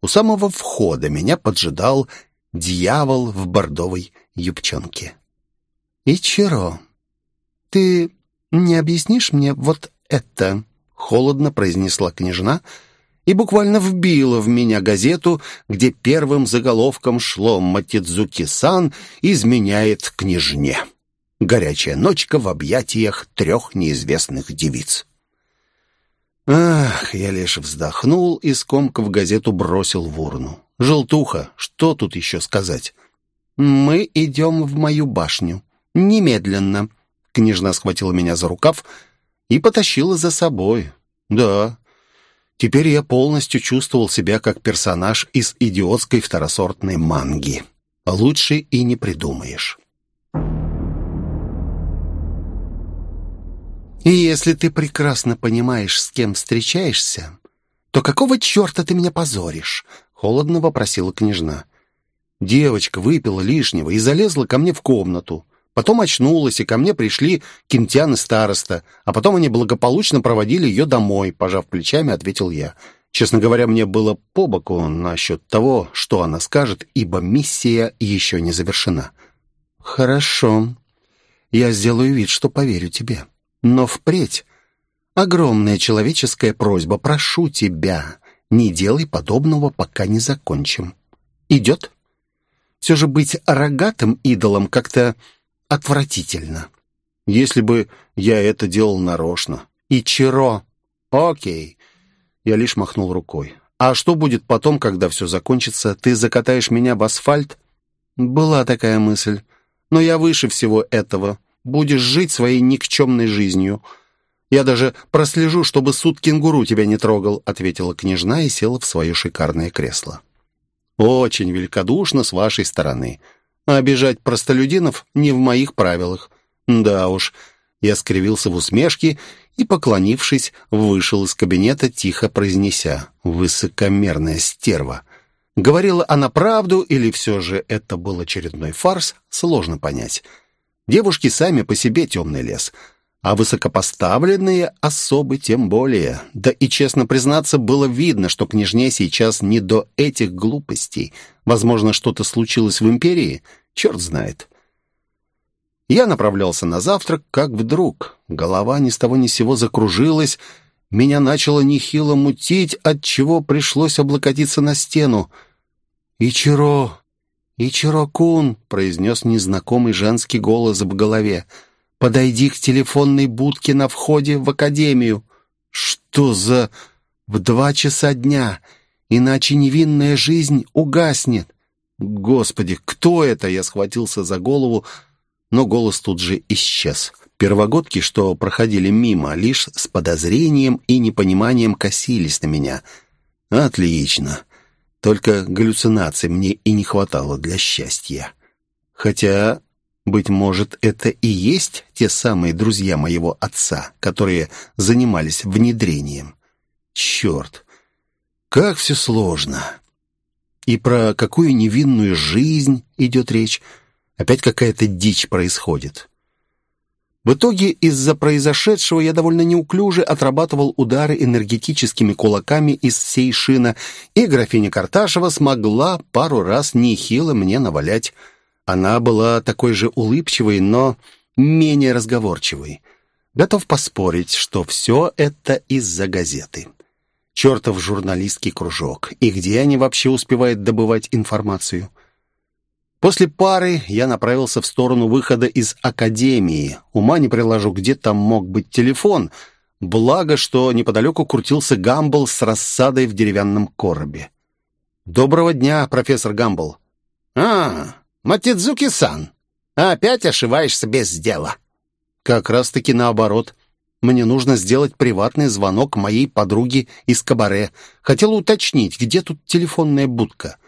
Speaker 1: у самого входа меня поджидал дьявол в бордовой юбчонке.
Speaker 3: «Ичиро, ты не объяснишь мне вот это?» — холодно произнесла княжна и буквально вбила в меня газету, где первым заголовком шло «Матидзуки-сан изменяет княжне». Горячая ночка в объятиях трех неизвестных девиц. Ах, я лишь вздохнул и, скомкав газету, бросил в урну. «Желтуха, что тут еще сказать?» «Мы идем в мою башню. Немедленно!»
Speaker 1: Княжна схватила меня за рукав и потащила за собой. Да, теперь я полностью чувствовал себя как персонаж из идиотской второсортной манги. Лучше и не придумаешь.
Speaker 3: И если ты прекрасно понимаешь, с кем встречаешься, то какого черта ты меня позоришь?» — холодно вопросила княжна.
Speaker 1: Девочка выпила лишнего и залезла ко мне в комнату. Потом очнулась, и ко мне пришли Кентян и староста, а потом они благополучно проводили ее домой, пожав плечами, ответил я. Честно говоря, мне было по боку насчет того, что она скажет, ибо миссия еще не завершена.
Speaker 3: «Хорошо. Я сделаю вид, что поверю тебе. Но впредь огромная человеческая просьба. Прошу тебя, не делай подобного, пока не закончим. Идет? Все же быть рогатым идолом как-то отвратительно.
Speaker 1: Если бы я это делал нарочно.
Speaker 3: И Чиро.
Speaker 1: Окей. Я лишь махнул рукой. А что будет потом, когда все закончится? Ты закатаешь меня в асфальт?
Speaker 3: Была такая мысль. Но я выше всего этого будешь жить своей никчемной жизнью. Я даже прослежу, чтобы суд кенгуру тебя не трогал», — ответила княжна и села в свое шикарное кресло.
Speaker 1: «Очень великодушно с вашей стороны. Обижать простолюдинов не в моих правилах. Да уж». Я скривился в усмешке и, поклонившись, вышел из кабинета, тихо произнеся «Высокомерная стерва». Говорила она правду или все же это был очередной фарс, сложно понять. Девушки сами по себе темный лес, а высокопоставленные особы тем более. Да и, честно признаться, было видно, что княжне сейчас не до этих глупостей. Возможно, что-то случилось в империи, черт знает. Я направлялся на завтрак, как вдруг. Голова ни с того ни с сего закружилась, меня начало нехило мутить, от чего пришлось облокотиться на стену. «Ичиро, «Ичиро-кун», — произнес незнакомый женский голос в голове, — «подойди к телефонной будке на входе в академию». «Что за...» «В два часа дня, иначе невинная жизнь угаснет». «Господи, кто это?» Я схватился за голову, но голос тут же исчез. Первогодки, что проходили мимо, лишь с подозрением и непониманием косились на меня. «Отлично. Только галлюцинаций мне и не хватало для счастья. Хотя, быть может, это и есть те самые друзья моего отца, которые занимались внедрением. Черт, как все сложно. И про какую невинную жизнь идет речь? Опять какая-то дичь происходит. В итоге из-за произошедшего я довольно неуклюже отрабатывал удары энергетическими кулаками из сейшина, и графиня Карташева смогла пару раз нехило мне навалять. Она была такой же улыбчивой, но менее разговорчивой. Готов поспорить, что все это из-за газеты. Чертов журналистский кружок. И где они вообще успевают добывать информацию? После пары я направился в сторону выхода из академии. Ума не приложу, где там мог быть телефон. Благо, что неподалеку крутился Гамбл с рассадой в деревянном коробе. «Доброго дня, профессор Гамбл».
Speaker 2: «А, Матидзуки-сан, опять ошиваешься без дела».
Speaker 1: «Как раз-таки наоборот. Мне нужно сделать приватный звонок моей подруге из кабаре. Хотела уточнить, где тут телефонная будка».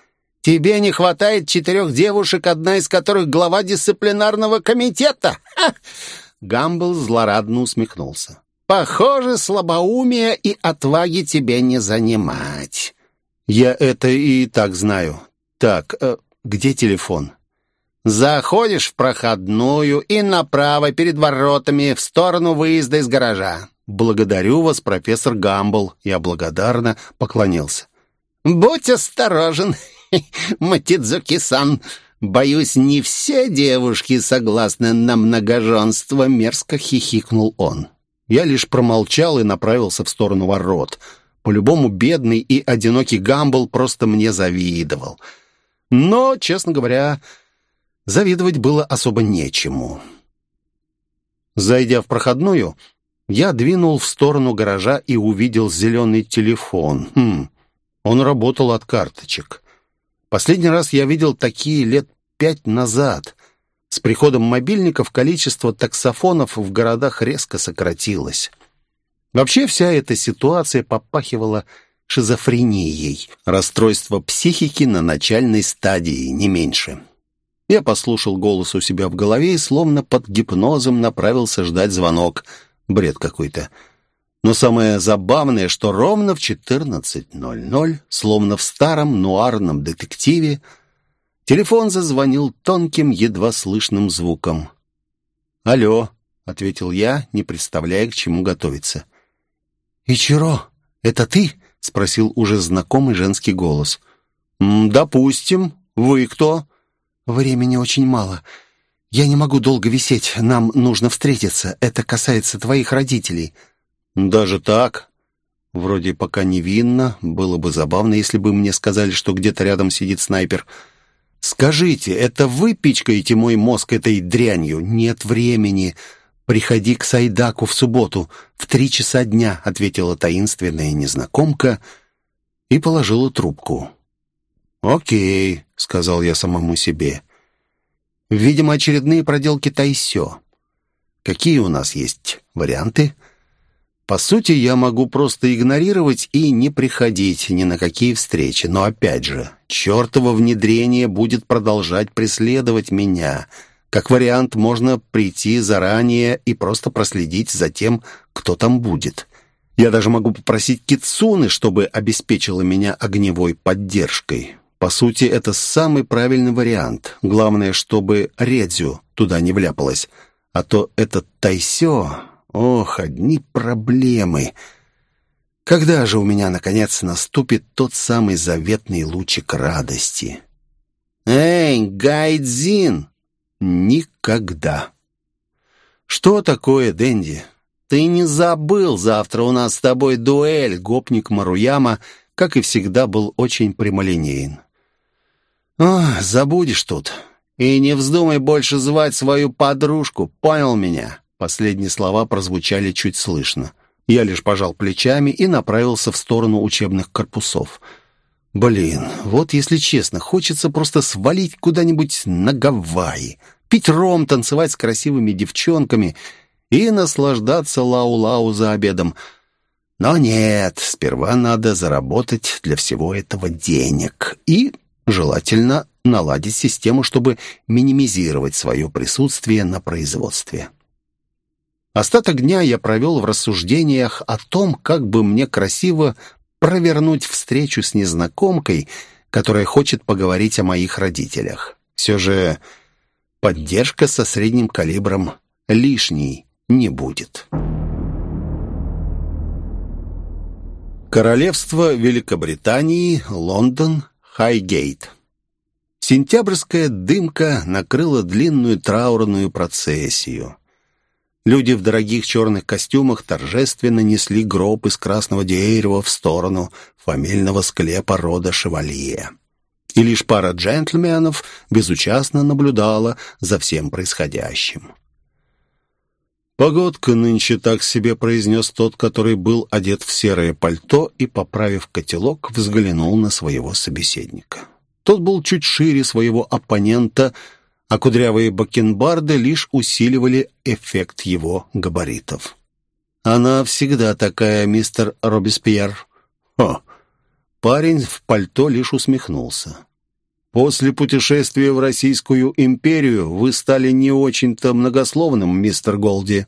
Speaker 2: Тебе не хватает четырех девушек, одна из которых глава дисциплинарного комитета.
Speaker 1: Гамбл злорадно усмехнулся.
Speaker 2: Похоже, слабоумия и отваги тебе не занимать.
Speaker 1: Я это и так знаю. Так, э, где телефон?
Speaker 2: Заходишь в проходную и направо перед воротами в сторону выезда из гаража.
Speaker 1: Благодарю вас, профессор Гамбл. Я благодарно поклонился.
Speaker 2: Будь осторожен. [LAUGHS] Матидзуки-сан, боюсь, не все девушки согласны на многоженство», — мерзко хихикнул он.
Speaker 1: Я лишь промолчал и направился в сторону ворот. По-любому бедный и одинокий Гамбл просто мне завидовал. Но, честно говоря, завидовать было особо нечему. Зайдя в проходную, я двинул в сторону гаража и увидел зеленый телефон. Хм, он работал от карточек. Последний раз я видел такие лет пять назад. С приходом мобильников количество таксофонов в городах резко сократилось. Вообще вся эта ситуация попахивала шизофренией, расстройство психики на начальной стадии, не меньше. Я послушал голос у себя в голове и словно под гипнозом направился ждать звонок. Бред какой-то. Но самое забавное, что ровно в 14.00, словно в старом нуарном детективе, телефон зазвонил тонким, едва слышным звуком. «Алло», — ответил я, не представляя, к чему готовиться. «Ичиро, это ты?» — спросил уже знакомый женский голос. «Допустим. Вы кто?» «Времени очень мало. Я не могу долго висеть. Нам нужно встретиться. Это касается твоих родителей». «Даже так?» Вроде пока невинно. Было бы забавно, если бы мне сказали, что где-то рядом сидит снайпер. «Скажите, это вы пичкаете мой мозг этой дрянью? Нет времени. Приходи к Сайдаку в субботу в три часа дня», — ответила таинственная незнакомка и положила трубку. «Окей», — сказал я самому себе. «Видимо, очередные проделки Тайсё. Какие у нас есть варианты?» По сути, я могу просто игнорировать и не приходить ни на какие встречи. Но опять же, чертово внедрение будет продолжать преследовать меня. Как вариант, можно прийти заранее и просто проследить за тем, кто там будет. Я даже могу попросить Кицуны, чтобы обеспечила меня огневой поддержкой. По сути, это самый правильный вариант. Главное, чтобы Редзю туда не вляпалась. А то этот Тайсё... Ох, одни проблемы. Когда же у меня, наконец, наступит тот самый заветный лучик радости? Эй, Гайдзин! Никогда. Что такое, Дэнди? Ты не забыл, завтра у нас с тобой дуэль. Гопник Маруяма, как и всегда, был очень прямолинеен. О, забудешь тут. И не вздумай больше звать свою подружку, понял меня? Последние слова прозвучали чуть слышно. Я лишь пожал плечами и направился в сторону учебных корпусов. Блин, вот если честно, хочется просто свалить куда-нибудь на Гавайи, пить ром, танцевать с красивыми девчонками и наслаждаться лау-лау за обедом. Но нет, сперва надо заработать для всего этого денег и, желательно, наладить систему, чтобы минимизировать свое присутствие на производстве. Остаток дня я провел в рассуждениях о том, как бы мне красиво провернуть встречу с незнакомкой, которая хочет поговорить о моих родителях. Все же поддержка со средним калибром лишней не будет. Королевство Великобритании, Лондон, Хайгейт. Сентябрьская дымка накрыла длинную траурную процессию. Люди в дорогих черных костюмах торжественно несли гроб из красного дерева в сторону фамильного склепа рода Шевалье. И лишь пара джентльменов безучастно наблюдала за всем происходящим. «Погодка нынче так себе», — произнес тот, который был одет в серое пальто и, поправив котелок, взглянул на своего собеседника. Тот был чуть шире своего оппонента — а кудрявые бакенбарды лишь усиливали эффект его габаритов. «Она всегда такая, мистер Робеспьер». «Хо!» Парень в пальто лишь усмехнулся. «После путешествия в Российскую империю вы стали не очень-то многословным, мистер Голди».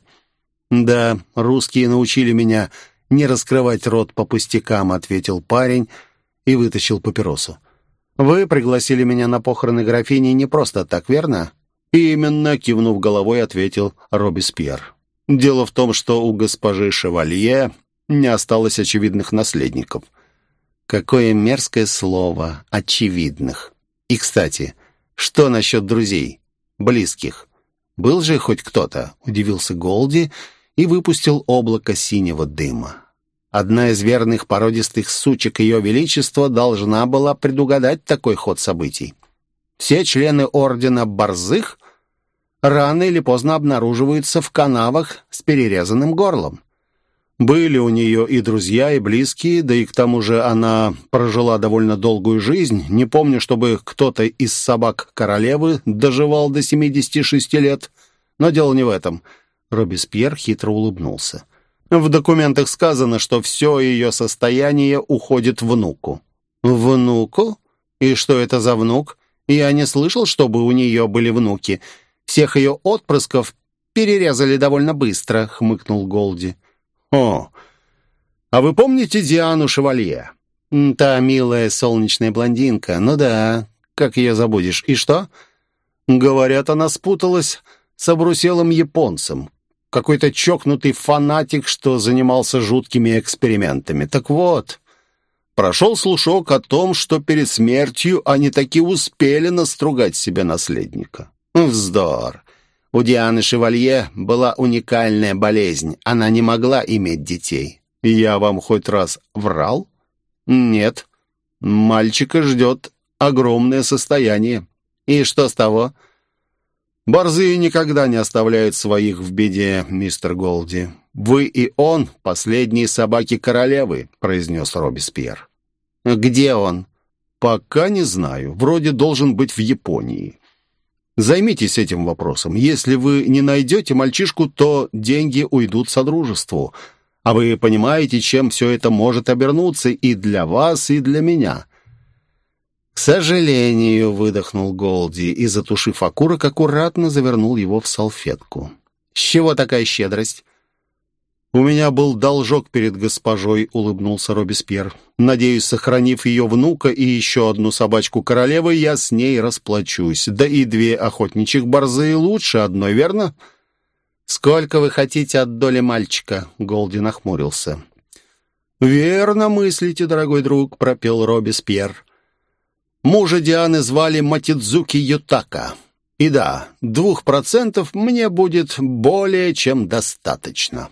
Speaker 1: «Да, русские научили меня не раскрывать рот по пустякам», — ответил парень и вытащил папиросу. Вы пригласили меня на похороны графини не просто так, верно?» «Именно», — кивнув головой, ответил Робеспьер. «Дело в том, что у госпожи Шевалье не осталось очевидных наследников». «Какое мерзкое слово «очевидных». И, кстати, что насчет друзей, близких? Был же хоть кто-то?» — удивился Голди и выпустил облако синего дыма. Одна из верных породистых сучек Ее Величества должна была предугадать такой ход событий. Все члены Ордена Борзых рано или поздно обнаруживаются в канавах с перерезанным горлом. Были у нее и друзья, и близкие, да и к тому же она прожила довольно долгую жизнь. Не помню, чтобы кто-то из собак королевы доживал до 76 лет. Но дело не в этом. Робеспьер хитро улыбнулся. В документах сказано, что все ее состояние уходит внуку». «Внуку? И что это за внук? Я не слышал, чтобы у нее были внуки. Всех ее отпрысков перерезали довольно быстро», — хмыкнул Голди. «О, а вы помните Диану Шевалье?» «Та милая солнечная блондинка. Ну да, как ее забудешь. И что?» «Говорят, она спуталась с обруселым японцем. Какой-то чокнутый фанатик, что занимался жуткими экспериментами. Так вот, прошел слушок о том, что перед смертью они таки успели настругать себе наследника. Вздор. У Дианы Шевалье была уникальная болезнь. Она не могла иметь детей. Я вам хоть раз врал? Нет. Мальчика ждет огромное состояние. И что с того? Борзые никогда не оставляют своих в беде, мистер Голди. Вы и он — последние собаки королевы, произнес Робеспьер. Где он? Пока не знаю. Вроде должен быть в Японии. Займитесь этим вопросом. Если вы не найдете мальчишку, то деньги уйдут Содружеству. А вы понимаете, чем все это может обернуться и для вас, и для меня. «К сожалению», — выдохнул Голди и, затушив окурок, аккуратно завернул его в салфетку. «С чего такая щедрость?» «У меня был должок перед госпожой», — улыбнулся Робеспьер. «Надеюсь, сохранив ее внука и еще одну собачку королевы, я с ней расплачусь. Да и две охотничьих борзые лучше одной, верно?» «Сколько вы хотите от доли мальчика?» — Голди нахмурился. «Верно мыслите, дорогой друг», — пропел Робеспьер. Мужа Дианы звали Матидзуки Ютака. И да, двух процентов мне будет более чем достаточно.